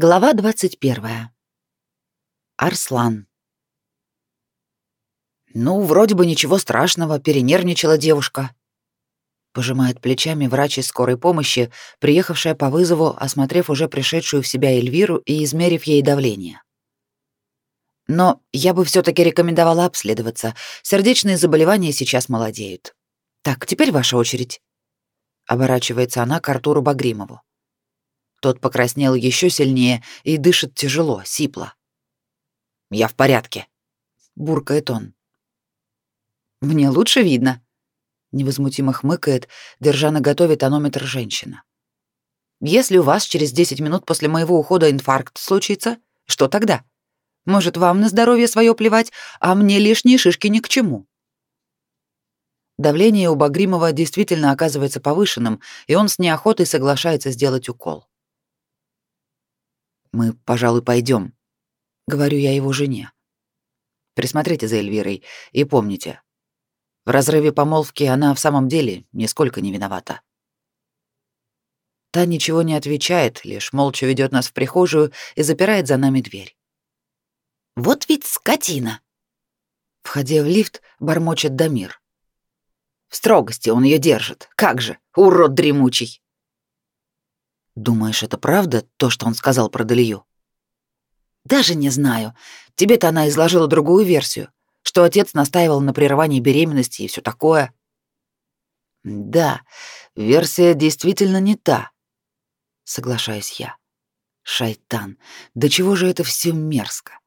Глава 21. Арслан. Ну, вроде бы ничего страшного, перенервничала девушка. Пожимает плечами врач из скорой помощи, приехавшая по вызову, осмотрев уже пришедшую в себя Эльвиру и измерив ей давление. Но я бы все таки рекомендовала обследоваться. Сердечные заболевания сейчас молодеют. Так, теперь ваша очередь. Оборачивается она к Артуру Багримову. Тот покраснел еще сильнее и дышит тяжело, сипло. «Я в порядке», — буркает он. «Мне лучше видно», — невозмутимо хмыкает, держа на готове тонометр женщина. «Если у вас через 10 минут после моего ухода инфаркт случится, что тогда? Может, вам на здоровье свое плевать, а мне лишние шишки ни к чему?» Давление у Багримова действительно оказывается повышенным, и он с неохотой соглашается сделать укол. Мы, пожалуй, пойдем, говорю я его жене. Присмотрите за Эльвирой и помните, в разрыве помолвки она в самом деле нисколько не виновата. Та ничего не отвечает, лишь молча ведет нас в прихожую и запирает за нами дверь. Вот ведь скотина. Входя в лифт, бормочет Дамир. В строгости он ее держит. Как же, урод дремучий. Думаешь, это правда, то, что он сказал про Далию? Даже не знаю. Тебе-то она изложила другую версию, что отец настаивал на прерывании беременности и все такое. Да, версия действительно не та. Соглашаюсь я. Шайтан, до чего же это все мерзко?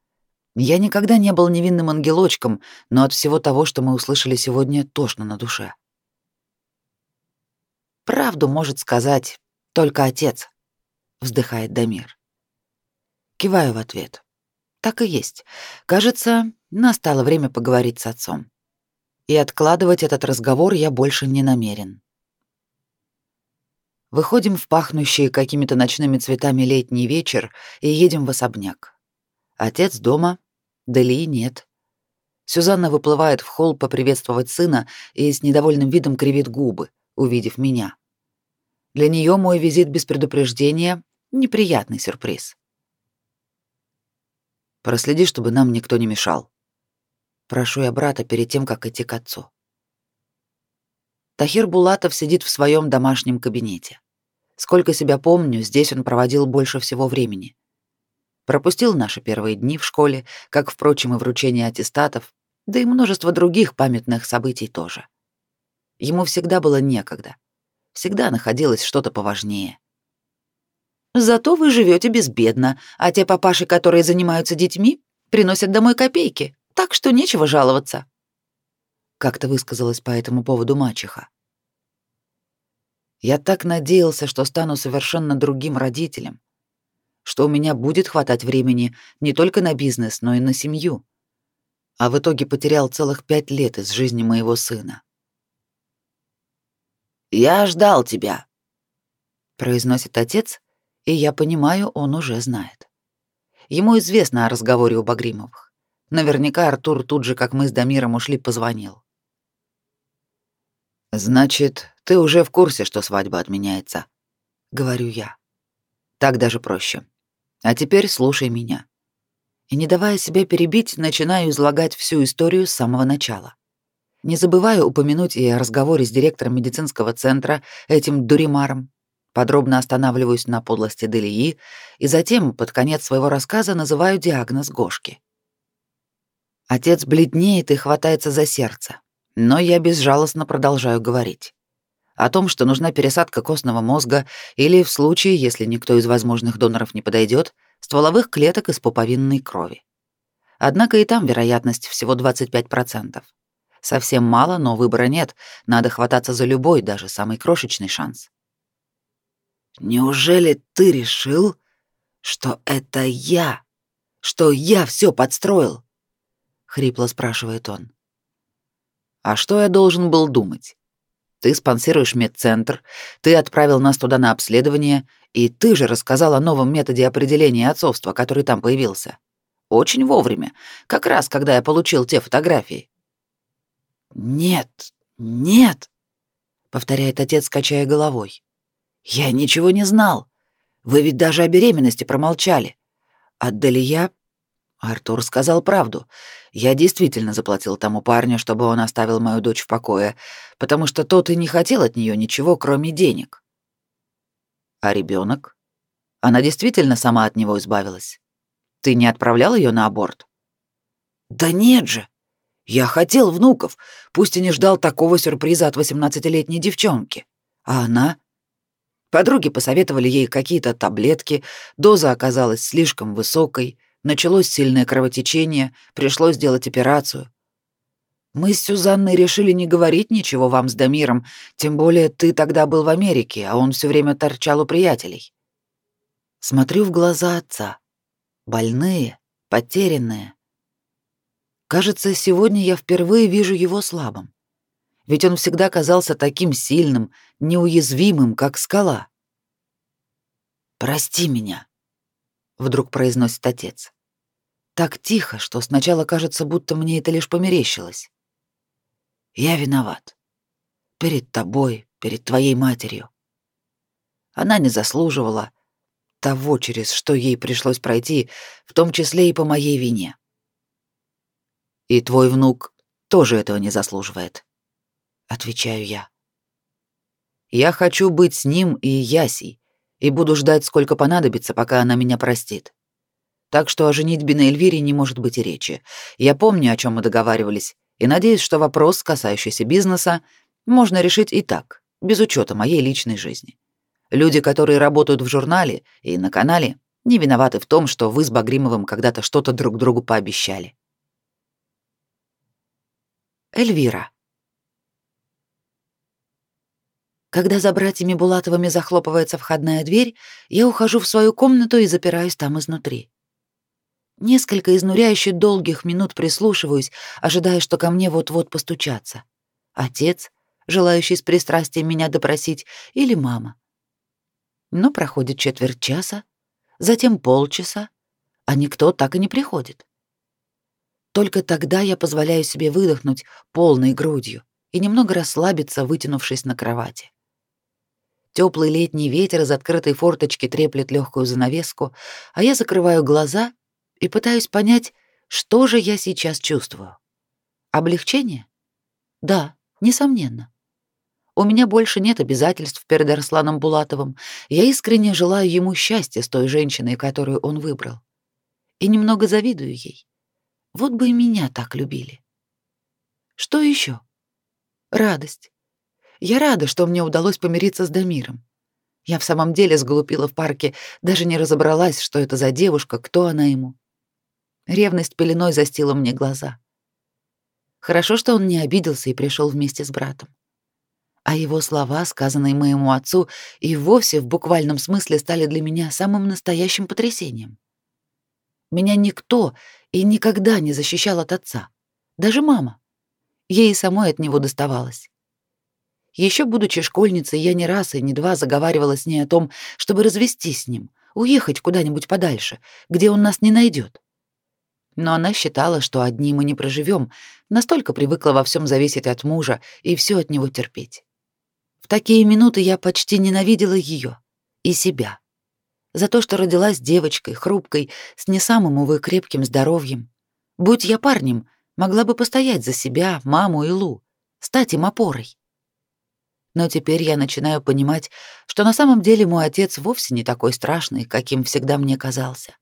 Я никогда не был невинным ангелочком, но от всего того, что мы услышали сегодня, тошно на душе. Правду может сказать только отец, вздыхает Дамир. Киваю в ответ. Так и есть. Кажется, настало время поговорить с отцом. И откладывать этот разговор я больше не намерен. Выходим в пахнущий какими-то ночными цветами летний вечер и едем в особняк. Отец дома, Дали нет. Сюзанна выплывает в холл поприветствовать сына и с недовольным видом кривит губы, увидев меня. Для нее мой визит без предупреждения — неприятный сюрприз. Проследи, чтобы нам никто не мешал. Прошу я брата перед тем, как идти к отцу. Тахир Булатов сидит в своем домашнем кабинете. Сколько себя помню, здесь он проводил больше всего времени. Пропустил наши первые дни в школе, как, впрочем, и вручение аттестатов, да и множество других памятных событий тоже. Ему всегда было некогда. Всегда находилось что-то поважнее. Зато вы живете безбедно, а те папаши, которые занимаются детьми, приносят домой копейки, так что нечего жаловаться. Как-то высказалась по этому поводу мачеха. Я так надеялся, что стану совершенно другим родителем, что у меня будет хватать времени не только на бизнес, но и на семью. А в итоге потерял целых пять лет из жизни моего сына. «Я ждал тебя», — произносит отец, и я понимаю, он уже знает. Ему известно о разговоре у Багримовых. Наверняка Артур тут же, как мы с Дамиром ушли, позвонил. «Значит, ты уже в курсе, что свадьба отменяется?» — говорю я. «Так даже проще. А теперь слушай меня». И, не давая себя перебить, начинаю излагать всю историю с самого начала. Не забываю упомянуть и о разговоре с директором медицинского центра, этим дуримаром. Подробно останавливаюсь на подлости Делии и затем, под конец своего рассказа, называю диагноз Гошки. Отец бледнеет и хватается за сердце, но я безжалостно продолжаю говорить. О том, что нужна пересадка костного мозга или, в случае, если никто из возможных доноров не подойдет, стволовых клеток из пуповинной крови. Однако и там вероятность всего 25%. Совсем мало, но выбора нет. Надо хвататься за любой, даже самый крошечный шанс. Неужели ты решил, что это я, что я все подстроил? хрипло спрашивает он. А что я должен был думать? Ты спонсируешь медцентр, ты отправил нас туда на обследование, и ты же рассказал о новом методе определения отцовства, который там появился. Очень вовремя, как раз когда я получил те фотографии. «Нет, нет», — повторяет отец, качая головой. «Я ничего не знал. Вы ведь даже о беременности промолчали. Отдали я... Артур сказал правду. Я действительно заплатил тому парню, чтобы он оставил мою дочь в покое, потому что тот и не хотел от нее ничего, кроме денег. А ребенок? Она действительно сама от него избавилась. Ты не отправлял ее на аборт? Да нет же. Я хотел внуков, пусть и не ждал такого сюрприза от восемнадцатилетней девчонки. А она? Подруги посоветовали ей какие-то таблетки, доза оказалась слишком высокой, началось сильное кровотечение, пришлось сделать операцию. Мы с Сюзанной решили не говорить ничего вам с Дамиром, тем более ты тогда был в Америке, а он все время торчал у приятелей. Смотрю в глаза отца. Больные, потерянные. Кажется, сегодня я впервые вижу его слабым. Ведь он всегда казался таким сильным, неуязвимым, как скала. «Прости меня», — вдруг произносит отец. Так тихо, что сначала кажется, будто мне это лишь померещилось. Я виноват. Перед тобой, перед твоей матерью. Она не заслуживала того, через что ей пришлось пройти, в том числе и по моей вине. И твой внук тоже этого не заслуживает, отвечаю я. Я хочу быть с ним и Ясей, и буду ждать, сколько понадобится, пока она меня простит. Так что о женитьбе на Эльвире не может быть и речи. Я помню, о чем мы договаривались, и надеюсь, что вопрос, касающийся бизнеса, можно решить и так, без учета моей личной жизни. Люди, которые работают в журнале и на канале, не виноваты в том, что вы с Багримовым когда-то что-то друг другу пообещали. Эльвира. Когда за братьями Булатовыми захлопывается входная дверь, я ухожу в свою комнату и запираюсь там изнутри. Несколько изнуряющих долгих минут прислушиваюсь, ожидая, что ко мне вот-вот постучатся. Отец, желающий с пристрастием меня допросить, или мама. Но проходит четверть часа, затем полчаса, а никто так и не приходит. Только тогда я позволяю себе выдохнуть полной грудью и немного расслабиться, вытянувшись на кровати. Теплый летний ветер из открытой форточки треплет легкую занавеску, а я закрываю глаза и пытаюсь понять, что же я сейчас чувствую. Облегчение? Да, несомненно. У меня больше нет обязательств перед Арсланом Булатовым. Я искренне желаю ему счастья с той женщиной, которую он выбрал. И немного завидую ей. Вот бы и меня так любили. Что еще? Радость. Я рада, что мне удалось помириться с Дамиром. Я в самом деле сглупила в парке, даже не разобралась, что это за девушка, кто она ему. Ревность пеленой застила мне глаза. Хорошо, что он не обиделся и пришел вместе с братом. А его слова, сказанные моему отцу, и вовсе в буквальном смысле стали для меня самым настоящим потрясением. Меня никто и никогда не защищал от отца, даже мама. Ей самой от него доставалось. Еще будучи школьницей, я не раз и не два заговаривала с ней о том, чтобы развестись с ним, уехать куда-нибудь подальше, где он нас не найдет но она считала, что одни мы не проживем, настолько привыкла во всем зависеть от мужа и все от него терпеть. В такие минуты я почти ненавидела ее и себя. За то, что родилась девочкой, хрупкой, с не самым, увы, крепким здоровьем. Будь я парнем, могла бы постоять за себя, маму и Лу, стать им опорой. Но теперь я начинаю понимать, что на самом деле мой отец вовсе не такой страшный, каким всегда мне казался.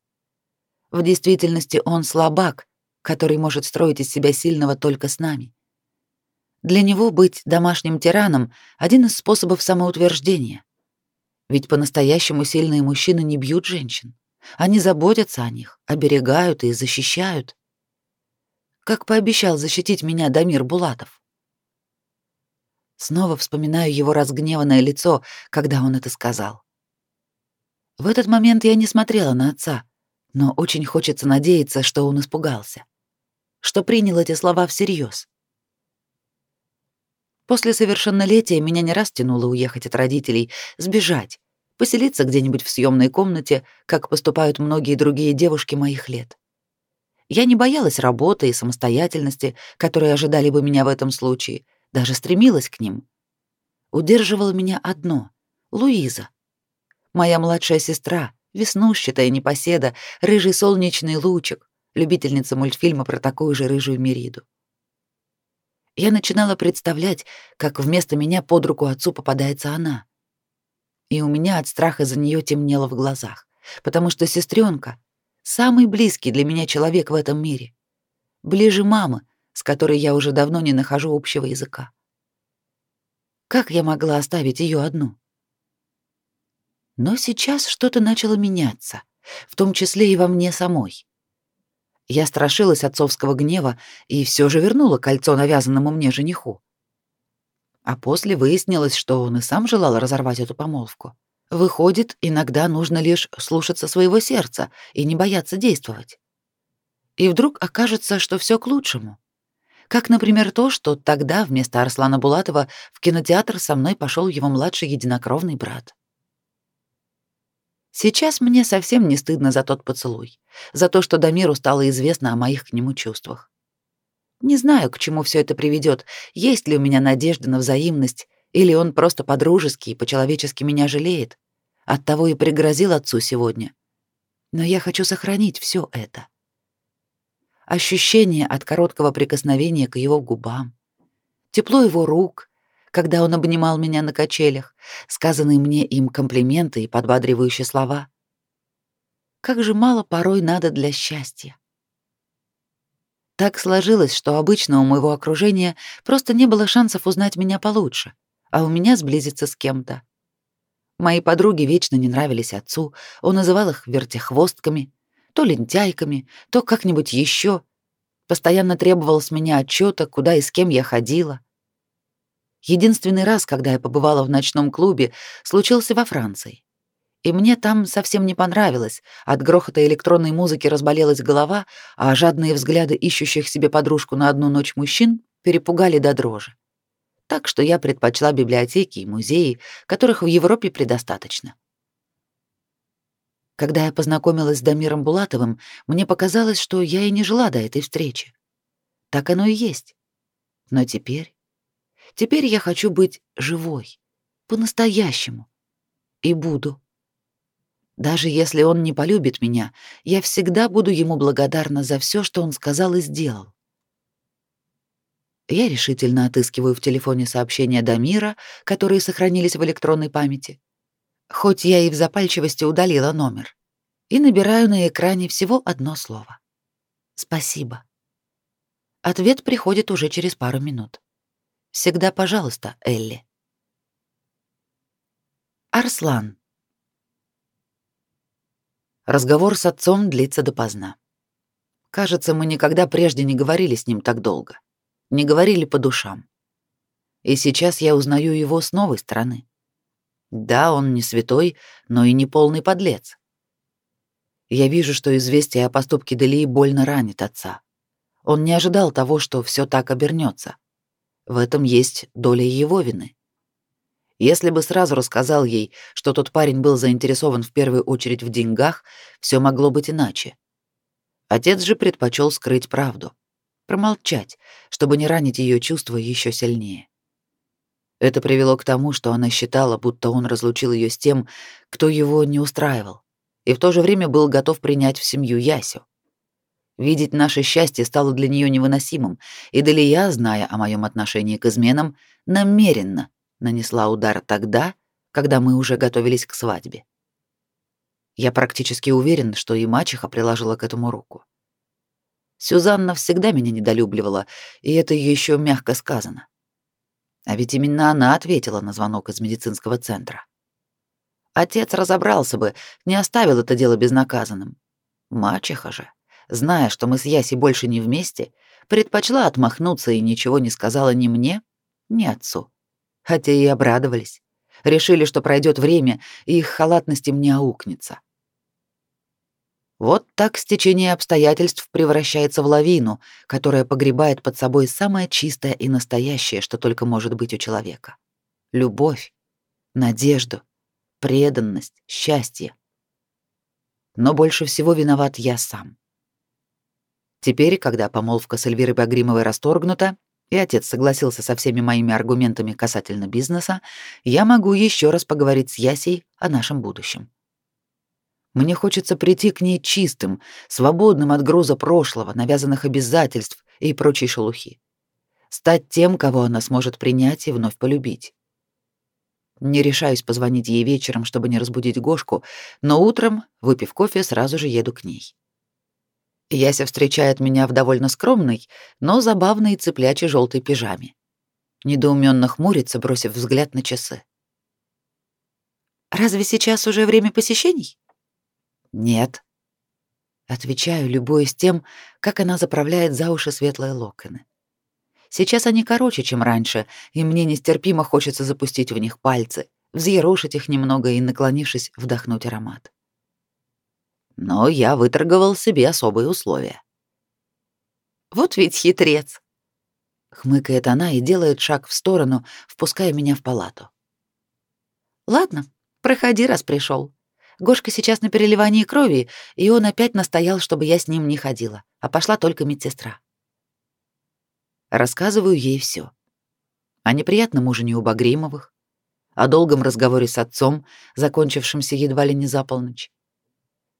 В действительности он слабак, который может строить из себя сильного только с нами. Для него быть домашним тираном — один из способов самоутверждения. Ведь по-настоящему сильные мужчины не бьют женщин. Они заботятся о них, оберегают и защищают. Как пообещал защитить меня Дамир Булатов. Снова вспоминаю его разгневанное лицо, когда он это сказал. В этот момент я не смотрела на отца, но очень хочется надеяться, что он испугался, что принял эти слова всерьез. После совершеннолетия меня не раз тянуло уехать от родителей, сбежать, поселиться где-нибудь в съемной комнате, как поступают многие другие девушки моих лет. Я не боялась работы и самостоятельности, которые ожидали бы меня в этом случае, даже стремилась к ним. Удерживало меня одно — Луиза. Моя младшая сестра, веснушчатая непоседа, рыжий солнечный лучик, любительница мультфильма про такую же рыжую Мериду. Я начинала представлять, как вместо меня под руку отцу попадается она. И у меня от страха за нее темнело в глазах, потому что сестренка — самый близкий для меня человек в этом мире. Ближе мамы, с которой я уже давно не нахожу общего языка. Как я могла оставить ее одну? Но сейчас что-то начало меняться, в том числе и во мне самой. Я страшилась отцовского гнева и все же вернула кольцо навязанному мне жениху. А после выяснилось, что он и сам желал разорвать эту помолвку. Выходит, иногда нужно лишь слушаться своего сердца и не бояться действовать. И вдруг окажется, что все к лучшему. Как, например, то, что тогда вместо Арслана Булатова в кинотеатр со мной пошел его младший единокровный брат. Сейчас мне совсем не стыдно за тот поцелуй, за то, что Дамиру стало известно о моих к нему чувствах. Не знаю, к чему все это приведет, есть ли у меня надежда на взаимность, или он просто по-дружески и по-человечески меня жалеет. Оттого и пригрозил отцу сегодня. Но я хочу сохранить все это. Ощущение от короткого прикосновения к его губам, тепло его рук, когда он обнимал меня на качелях, сказанные мне им комплименты и подбадривающие слова. Как же мало порой надо для счастья. Так сложилось, что обычно у моего окружения просто не было шансов узнать меня получше, а у меня сблизиться с кем-то. Мои подруги вечно не нравились отцу, он называл их вертихвостками, то лентяйками, то как-нибудь еще. Постоянно требовал с меня отчета, куда и с кем я ходила. Единственный раз, когда я побывала в ночном клубе, случился во Франции. И мне там совсем не понравилось. От грохота электронной музыки разболелась голова, а жадные взгляды ищущих себе подружку на одну ночь мужчин перепугали до дрожи. Так что я предпочла библиотеки и музеи, которых в Европе предостаточно. Когда я познакомилась с Дамиром Булатовым, мне показалось, что я и не жила до этой встречи. Так оно и есть. Но теперь Теперь я хочу быть живой, по-настоящему. И буду. Даже если он не полюбит меня, я всегда буду ему благодарна за все, что он сказал и сделал. Я решительно отыскиваю в телефоне сообщения Дамира, которые сохранились в электронной памяти. Хоть я и в запальчивости удалила номер. И набираю на экране всего одно слово. Спасибо. Ответ приходит уже через пару минут. Всегда пожалуйста, Элли. Арслан. Разговор с отцом длится допоздна. Кажется, мы никогда прежде не говорили с ним так долго. Не говорили по душам. И сейчас я узнаю его с новой стороны. Да, он не святой, но и не полный подлец. Я вижу, что известие о поступке Делии больно ранит отца. Он не ожидал того, что все так обернется. В этом есть доля его вины. Если бы сразу рассказал ей, что тот парень был заинтересован в первую очередь в деньгах, все могло быть иначе. Отец же предпочел скрыть правду, промолчать, чтобы не ранить ее чувства еще сильнее. Это привело к тому, что она считала, будто он разлучил ее с тем, кто его не устраивал, и в то же время был готов принять в семью Ясю. Видеть наше счастье стало для нее невыносимым, и Далия, зная о моем отношении к изменам, намеренно нанесла удар тогда, когда мы уже готовились к свадьбе. Я практически уверен, что и мачеха приложила к этому руку. Сюзанна всегда меня недолюбливала, и это еще мягко сказано. А ведь именно она ответила на звонок из медицинского центра. Отец разобрался бы, не оставил это дело безнаказанным. Мачеха же зная, что мы с Яси больше не вместе, предпочла отмахнуться и ничего не сказала ни мне, ни отцу. Хотя и обрадовались. Решили, что пройдет время, и их халатность им не аукнется. Вот так стечение обстоятельств превращается в лавину, которая погребает под собой самое чистое и настоящее, что только может быть у человека. Любовь, надежду, преданность, счастье. Но больше всего виноват я сам. Теперь, когда помолвка с Эльвирой Багримовой расторгнута, и отец согласился со всеми моими аргументами касательно бизнеса, я могу еще раз поговорить с Ясей о нашем будущем. Мне хочется прийти к ней чистым, свободным от груза прошлого, навязанных обязательств и прочей шелухи. Стать тем, кого она сможет принять и вновь полюбить. Не решаюсь позвонить ей вечером, чтобы не разбудить Гошку, но утром, выпив кофе, сразу же еду к ней. Яся встречает меня в довольно скромной, но забавной цыплячьей желтой пижаме. Недоуменно хмурится, бросив взгляд на часы. «Разве сейчас уже время посещений?» «Нет». Отвечаю, любуясь тем, как она заправляет за уши светлые локоны. Сейчас они короче, чем раньше, и мне нестерпимо хочется запустить в них пальцы, взъерошить их немного и, наклонившись, вдохнуть аромат но я выторговал себе особые условия. Вот ведь хитрец. Хмыкает она и делает шаг в сторону, впуская меня в палату. Ладно, проходи, раз пришел. Гошка сейчас на переливании крови, и он опять настоял, чтобы я с ним не ходила, а пошла только медсестра. Рассказываю ей все. О неприятном ужине у Багримовых, о долгом разговоре с отцом, закончившемся едва ли не за полночь,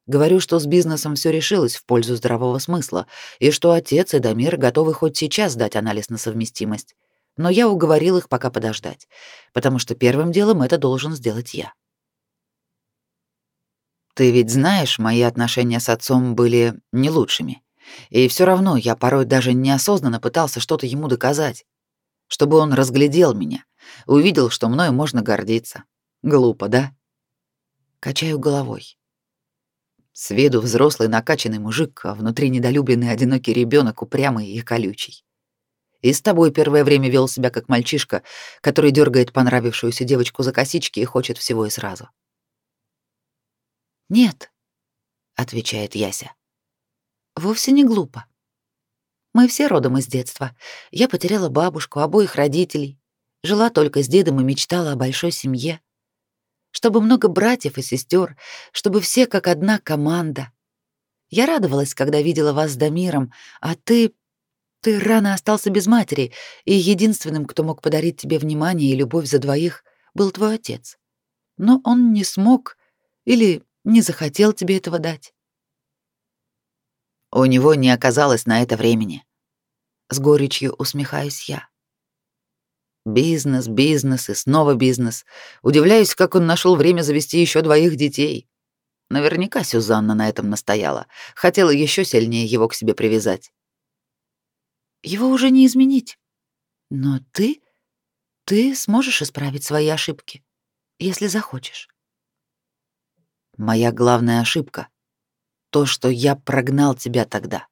Говорю, что с бизнесом все решилось в пользу здравого смысла, и что отец и Дамир готовы хоть сейчас дать анализ на совместимость. Но я уговорил их пока подождать, потому что первым делом это должен сделать я. Ты ведь знаешь, мои отношения с отцом были не лучшими. И все равно я порой даже неосознанно пытался что-то ему доказать, чтобы он разглядел меня, увидел, что мною можно гордиться. Глупо, да? Качаю головой. С виду взрослый накачанный мужик, а внутри недолюбленный одинокий ребенок, упрямый и колючий. И с тобой первое время вел себя как мальчишка, который дергает понравившуюся девочку за косички и хочет всего и сразу. «Нет», — отвечает Яся, — «вовсе не глупо. Мы все родом из детства. Я потеряла бабушку, обоих родителей, жила только с дедом и мечтала о большой семье чтобы много братьев и сестер, чтобы все как одна команда. Я радовалась, когда видела вас с Дамиром, а ты... Ты рано остался без матери, и единственным, кто мог подарить тебе внимание и любовь за двоих, был твой отец. Но он не смог или не захотел тебе этого дать. У него не оказалось на это времени. С горечью усмехаюсь я. Бизнес, бизнес и снова бизнес. Удивляюсь, как он нашел время завести еще двоих детей. Наверняка Сюзанна на этом настояла. Хотела еще сильнее его к себе привязать. Его уже не изменить. Но ты... Ты сможешь исправить свои ошибки, если захочешь. Моя главная ошибка — то, что я прогнал тебя тогда.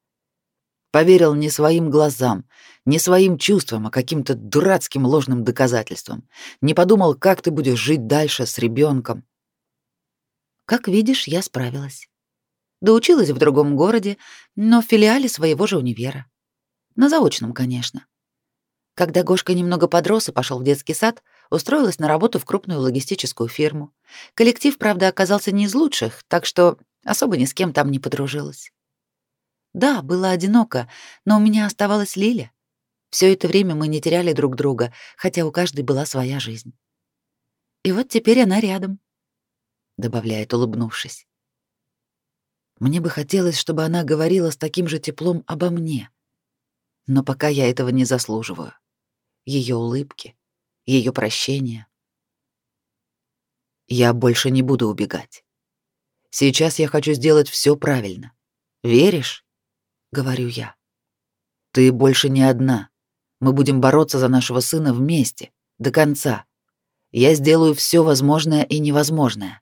Поверил не своим глазам, не своим чувствам, а каким-то дурацким ложным доказательствам. Не подумал, как ты будешь жить дальше с ребенком. Как видишь, я справилась. Доучилась в другом городе, но в филиале своего же универа. На заочном, конечно. Когда Гошка немного подрос и пошел в детский сад, устроилась на работу в крупную логистическую фирму. Коллектив, правда, оказался не из лучших, так что особо ни с кем там не подружилась. Да, было одиноко, но у меня оставалась Лиля. Все это время мы не теряли друг друга, хотя у каждой была своя жизнь. И вот теперь она рядом, добавляет, улыбнувшись. Мне бы хотелось, чтобы она говорила с таким же теплом обо мне. Но пока я этого не заслуживаю. Ее улыбки, ее прощения. Я больше не буду убегать. Сейчас я хочу сделать все правильно. Веришь? — говорю я. «Ты больше не одна. Мы будем бороться за нашего сына вместе, до конца. Я сделаю все возможное и невозможное».